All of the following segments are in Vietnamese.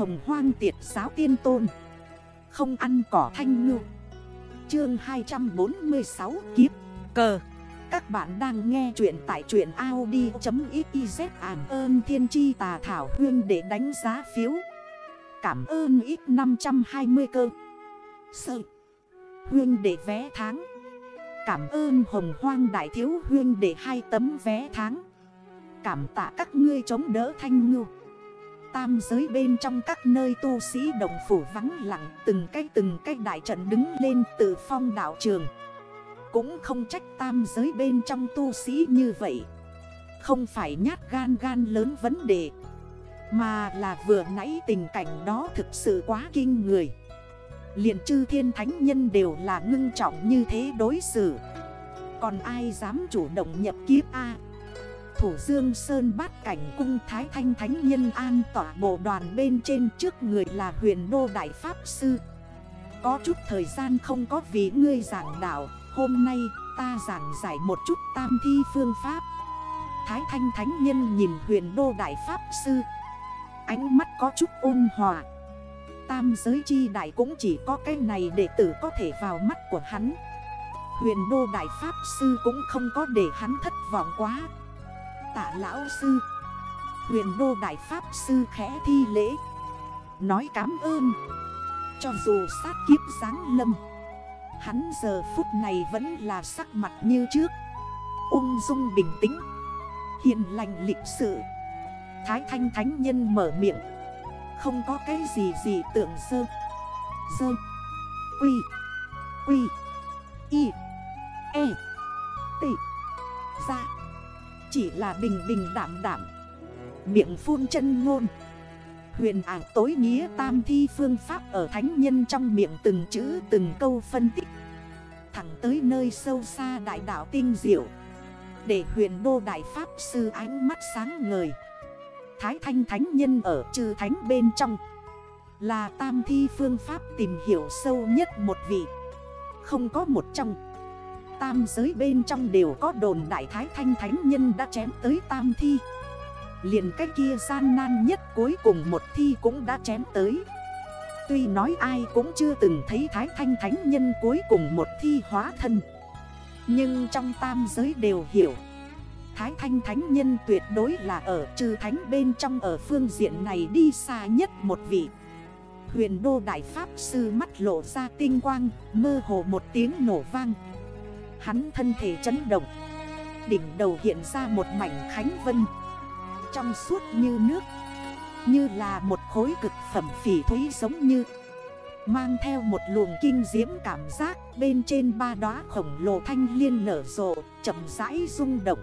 hồng hoang tiệt giáo tiên tôn. Không ăn cỏ thanh ngư. Chương 246 kiếp. Cờ. Các bạn đang nghe chuyện tại chuyện Audi.xyz Ảm ơn thiên tri tà thảo huyên để đánh giá phiếu. Cảm ơn ít 520 cơ. Sợ Huyên để vé tháng. Cảm ơn hồng hoang đại thiếu huyên để hai tấm vé tháng. Cảm tạ các ngươi chống đỡ thanh ngưu Tam giới bên trong các nơi tu sĩ đồng phủ vắng lặng, Từng cái từng cái đại trận đứng lên từ phong đảo trường. Cũng không trách tam giới bên trong tu sĩ như vậy. Không phải nhát gan gan lớn vấn đề, Mà là vừa nãy tình cảnh đó thực sự quá kinh người. Liền chư thiên thánh nhân đều là ngưng trọng như thế đối xử. Còn ai dám chủ động nhập kiếp A? Thủ Dương Sơn bát cảnh cung Thái Thanh Thánh Nhân an tỏa bộ đoàn bên trên trước người là huyền đô đại pháp sư. Có chút thời gian không có vì ngươi giảng đạo, Hôm nay ta giảng giải một chút tam thi phương pháp. Thái Thanh Thánh Nhân nhìn huyền đô đại pháp sư. Ánh mắt có chút ôn hòa. Tam giới chi đại cũng chỉ có cái này để tử có thể vào mắt của hắn. Huyền đô đại pháp sư cũng không có để hắn thất vọng quá. Tạ lão sư. Huyền đô đại pháp sư khẽ thi lễ. Nói cảm ơn. Cho dù sát kiếp giáng lâm, Hắn giờ phút này vẫn là sắc mặt như trước. Ung dung bình tĩnh. Hiền lành lịch sự. Thái thanh thánh nhân mở miệng. Không có cái gì gì tưởng sơ. Sơ. Quy. Quy. Y. E. T. Ra chỉ là bình bình đảm đảm. Miệng phun chân ngôn. Huyền ảo tối nghĩa tam thi phương pháp ở thánh nhân trong miệng từng chữ, từng câu phân tích. Thẳng tới nơi sâu xa đại đảo tinh diệu. Để huyền đô đại pháp sư ánh mắt sáng ngời. Thái thanh thánh nhân ở trừ thánh bên trong. Là tam thi phương pháp tìm hiểu sâu nhất một vị. Không có một trong tam giới bên trong đều có đồn đại thái thanh thánh nhân đã chém tới tam thi. Liền cái kia gian nan nhất cuối cùng một thi cũng đã chém tới. Tuy nói ai cũng chưa từng thấy thái thanh thánh nhân cuối cùng một thi hóa thân. Nhưng trong tam giới đều hiểu, Thái thanh thánh nhân tuyệt đối là ở trừ thánh bên trong ở phương diện này đi xa nhất một vị. Huyền đô đại pháp sư mắt lộ ra tinh quang, Mơ hồ một tiếng nổ vang. Hắn thân thể chấn động. Đỉnh đầu hiện ra một mảnh khánh vân. Trong suốt như nước, Như là một khối cực phẩm phỉ thúy giống như, Mang theo một luồng kinh diễm cảm giác. Bên trên ba đóa khổng lồ thanh liên nở rộ, Chậm rãi rung động.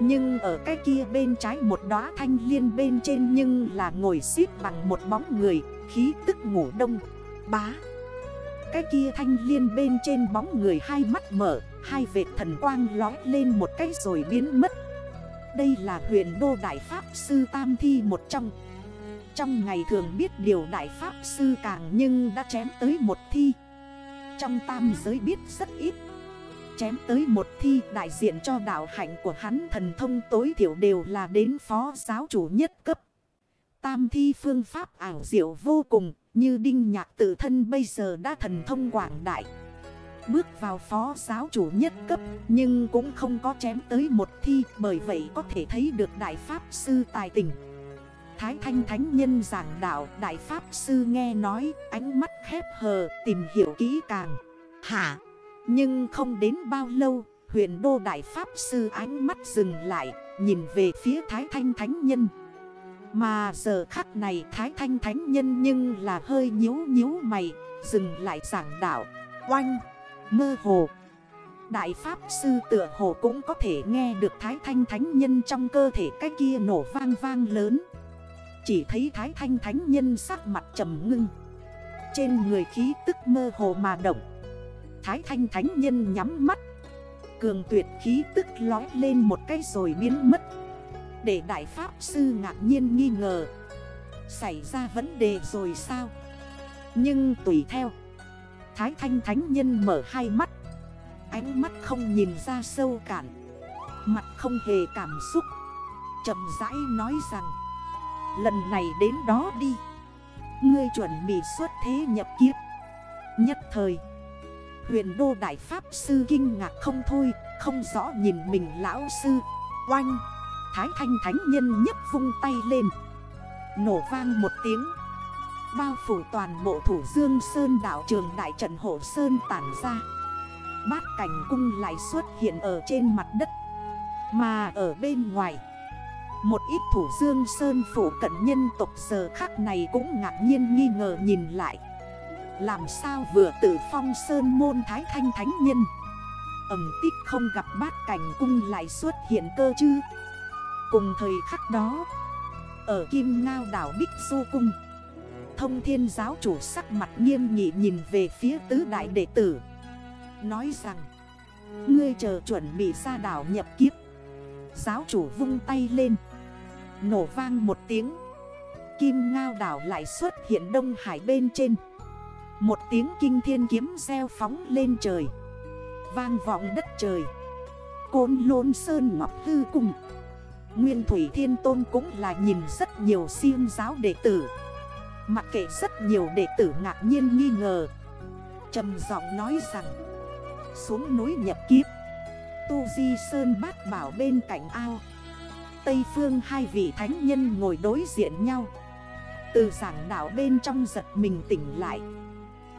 Nhưng ở cái kia bên trái một đóa thanh liên bên trên Nhưng là ngồi xếp bằng một bóng người, Khí tức ngủ đông, Bá cái kia thanh liên bên trên bóng người hai mắt mở, Hai vệt thần quang lói lên một cái rồi biến mất. Đây là huyền đô đại pháp sư Tam Thi một trong. Trong ngày thường biết điều đại pháp sư càng nhưng đã chém tới một thi. Trong tam giới biết rất ít. Chém tới một thi đại diện cho đạo hạnh của hắn thần thông tối thiểu đều là đến phó giáo chủ nhất cấp. Tam thi phương pháp ảo diệu vô cùng như đinh nhạc tự thân bây giờ đã thần thông quảng đại. Bước vào phó giáo chủ nhất cấp Nhưng cũng không có chém tới một thi Bởi vậy có thể thấy được Đại Pháp Sư tài tình. Thái Thanh Thánh Nhân giảng đạo Đại Pháp Sư nghe nói Ánh mắt khép hờ tìm hiểu kỹ càng. Hả? Nhưng không đến bao lâu Huyền đô Đại Pháp Sư ánh mắt dừng lại Nhìn về phía Thái Thanh Thánh Nhân mà giờ khắc này Thái Thanh Thánh Nhân nhưng là hơi nhíu nhíu mày, Dừng lại giảng đạo. Oanh, Mơ hồ. Đại Pháp Sư tựa hồ cũng có thể nghe được Thái Thanh Thánh Nhân trong cơ thể cái kia nổ vang vang lớn. Chỉ thấy Thái Thanh Thánh Nhân sắc mặt trầm ngưng. Trên người khí tức mơ hồ mà động. Thái Thanh Thánh Nhân nhắm mắt. Cường tuyệt khí tức lói lên một cái rồi biến mất để Đại Pháp Sư ngạc nhiên nghi ngờ. Xảy ra vấn đề rồi sao? Nhưng tùy theo, Thái Thanh Thánh Nhân mở hai mắt. Ánh mắt không nhìn ra sâu cản Mặt không hề cảm xúc. Chậm rãi nói rằng, Lần này đến đó đi. Ngươi chuẩn bị xuất thế nhập kiếp. Nhất thời, Huyền đô đại pháp sư kinh ngạc không thôi, Không rõ nhìn mình lão sư. Oanh! Thái thanh thánh nhân nhấp vung tay lên. Nổ vang một tiếng. Bao phủ toàn bộ thủ dương sơn đảo trường đại trận hộ sơn tản ra. Bát cảnh cung lại xuất hiện ở trên mặt đất. Mà ở bên ngoài, Một ít thủ dương sơn phủ cận nhân tộc giờ khắc này cũng ngạc nhiên nghi ngờ nhìn lại. Làm sao vừa tử phong sơn môn thái thanh thánh nhân? Ẩm tích không gặp bát cảnh cung lại xuất hiện cơ chứ? Cùng thời khắc đó, Ở Kim Ngao đảo Bích Du Cung, Thông thiên giáo chủ sắc mặt nghiêm nghị nhìn về phía tứ đại đệ tử, Nói rằng, Ngươi chờ chuẩn bị ra đảo nhập kiếp. Giáo chủ vung tay lên, Nổ vang một tiếng. Kim ngao đảo lại xuất hiện đông hải bên trên. Một tiếng kinh thiên kiếm gieo phóng lên trời, Vang vọng đất trời. Côn lôn sơn ngọc hư cùng Nguyên Thủy Thiên Tôn cũng là nhìn rất nhiều siêu giáo đệ tử. Mặc kệ rất nhiều đệ tử ngạc nhiên nghi ngờ. Trầm giọng nói rằng, Xuống núi nhập kiếp. Tu Di Sơn bát bảo bên cạnh ao. Tây phương hai vị thánh nhân ngồi đối diện nhau. Từ giảng đảo bên trong giật mình tỉnh lại.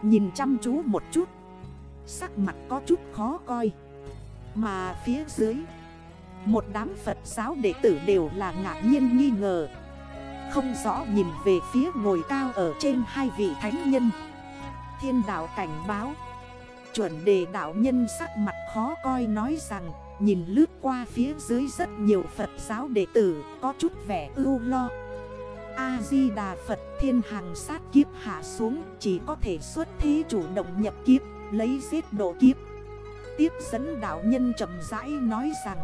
Nhìn chăm chú một chút. Sắc mặt có chút khó coi. Mà phía dưới một đám Phật giáo đệ tử đều là ngạc nhiên nghi ngờ. Không rõ nhìn về phía ngồi cao ở trên hai vị thánh nhân. Thiên đạo cảnh báo. Chuẩn đề đạo nhân sắc mặt khó coi nói rằng, Nhìn lướt qua phía dưới rất nhiều Phật giáo đệ tử, Có chút vẻ ưu lo. A-di-đà Phật thiên hàng sát kiếp hạ xuống, Chỉ có thể xuất thế chủ động nhập kiếp, Lấy giết độ kiếp. Tiếp dẫn đạo nhân chậm rãi nói rằng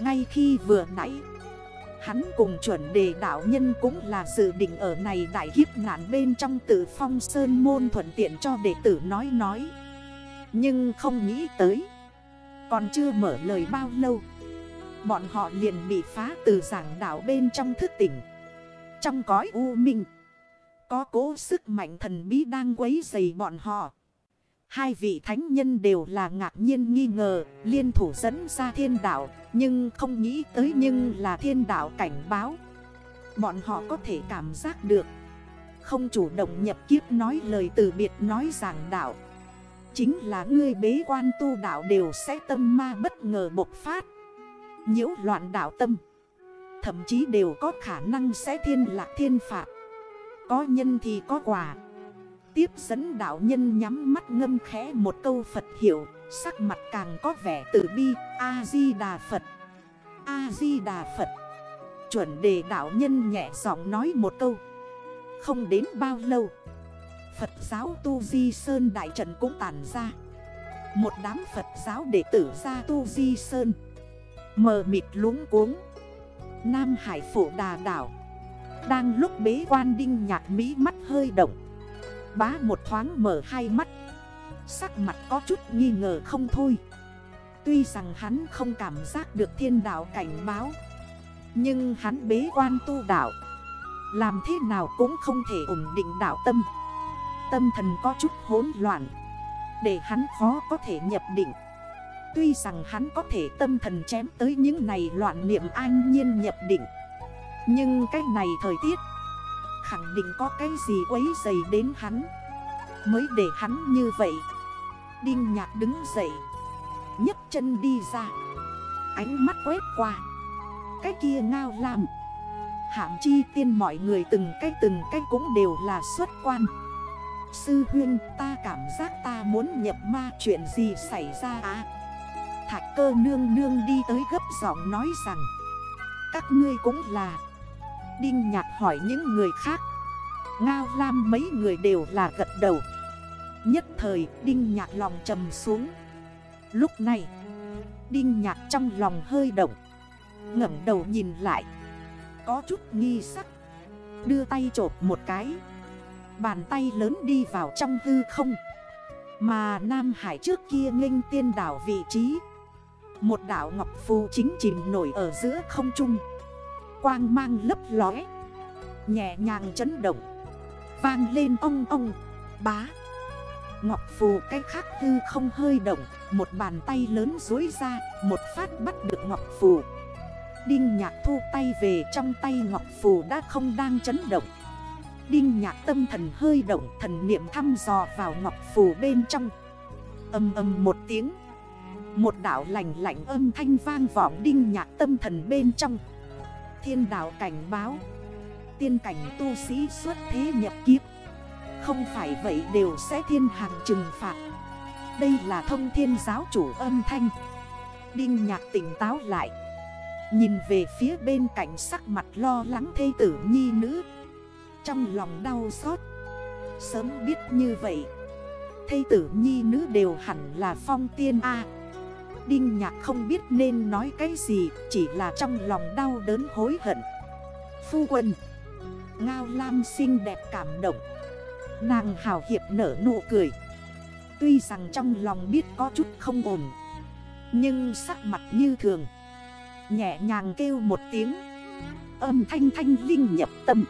ngay khi vừa nãy, Hắn cùng chuẩn đề đạo nhân cũng là dự định ở này đại kiếp nạn bên trong tử phong sơn môn thuận tiện cho đệ tử nói nói. Nhưng không nghĩ tới, Còn chưa mở lời bao lâu, Bọn họ liền bị phá từ giảng đảo bên trong thức tỉnh. Trong cõi u minh, Có cố sức mạnh thần bí đang quấy dày bọn họ. Hai vị thánh nhân đều là ngạc nhiên nghi ngờ, Liên thủ dẫn ra thiên đạo, Nhưng không nghĩ tới nhưng là thiên đạo cảnh báo. Bọn họ có thể cảm giác được. Không chủ động nhập kiếp nói lời từ biệt nói giảng đạo. Chính là ngươi bế quan tu đạo đều sẽ tâm ma bất ngờ bộc phát. Nhiễu loạn đạo tâm. Thậm chí đều có khả năng sẽ thiên lạc thiên phạt. Có nhân thì có quả. Tiếp dẫn đạo nhân nhắm mắt ngâm khẽ một câu Phật hiểu Sắc mặt càng có vẻ tử bi. A-di-đà Phật A-di-đà Phật. Chuẩn đề đạo nhân nhẹ giọng nói một câu. Không đến bao lâu, Phật giáo Tu Di Sơn Đại Trận cũng tàn ra. Một đám Phật giáo đệ tử ra Tu Di Sơn Mờ mịt luống cuống. Nam Hải Phổ Đà Đảo, Đang lúc bế quan đinh nhạc Mỹ mắt hơi động. Bá một thoáng mở hai mắt. Sắc mặt có chút nghi ngờ không thôi. Tuy rằng hắn không cảm giác được thiên đạo cảnh báo, Nhưng hắn bế quan tu đạo, Làm thế nào cũng không thể ổn định đạo tâm. Tâm thần có chút hỗn loạn, Để hắn khó có thể nhập định. Tuy rằng hắn có thể tâm thần chém tới những này loạn niệm an nhiên nhập định, Nhưng cái này thời tiết Khẳng định có cái gì quấy dày đến hắn. Mới để hắn như vậy. Đinh nhạc đứng dậy. nhấc chân đi ra. Ánh mắt quét qua. Cái kia ngao làm. Hạm chi tiên mọi người từng cái từng cái cũng đều là xuất quan. Sư huyên, ta cảm giác ta muốn nhập ma chuyện gì xảy ra à? Thạch cơ nương nương đi tới gấp giọng nói rằng, Các ngươi cũng là Đinh nhạc hỏi những người khác. Ngao Lam mấy người đều là gật đầu. Nhất thời, Đinh nhạc lòng trầm xuống. Lúc này, Đinh nhạc trong lòng hơi động. Ngẩm đầu nhìn lại. Có chút nghi sắc. Đưa tay chộp một cái. Bàn tay lớn đi vào trong hư không. Mà Nam Hải trước kia nghênh tiên đảo vị trí. Một đảo ngọc phù chính chìm nổi ở giữa không trung. Quang mang lấp lóe, Nhẹ nhàng chấn động, Vang lên ong ong, Bá. Ngọc Phù cái khác hư không hơi động, Một bàn tay lớn dối ra, Một phát bắt được Ngọc Phù. Đinh nhạc thu tay về trong tay Ngọc Phù đã không đang chấn động. Đinh nhạc tâm thần hơi động, Thần niệm thăm dò vào Ngọc Phù bên trong. Âm âm một tiếng, Một đảo lành lạnh âm thanh vang vọng đinh nhạc tâm thần bên trong. Thiên đảo cảnh báo. Tiên cảnh tu sĩ xuất thế nhập kiếp. Không phải vậy đều sẽ thiên hàng trừng phạt. Đây là thông thiên giáo chủ âm thanh. Đinh nhạc tỉnh táo lại. Nhìn về phía bên cạnh sắc mặt lo lắng thê tử nhi nữ. Trong lòng đau xót. Sớm biết như vậy. Thây tử nhi nữ đều hẳn là phong tiên A. Đinh nhạc không biết nên nói cái gì, Chỉ là trong lòng đau đớn hối hận. Phu quân, Ngao Lam xinh đẹp cảm động. Nàng hào hiệp nở nụ cười. Tuy rằng trong lòng biết có chút không ổn, Nhưng sắc mặt như thường. Nhẹ nhàng kêu một tiếng. Âm thanh thanh linh nhập tâm.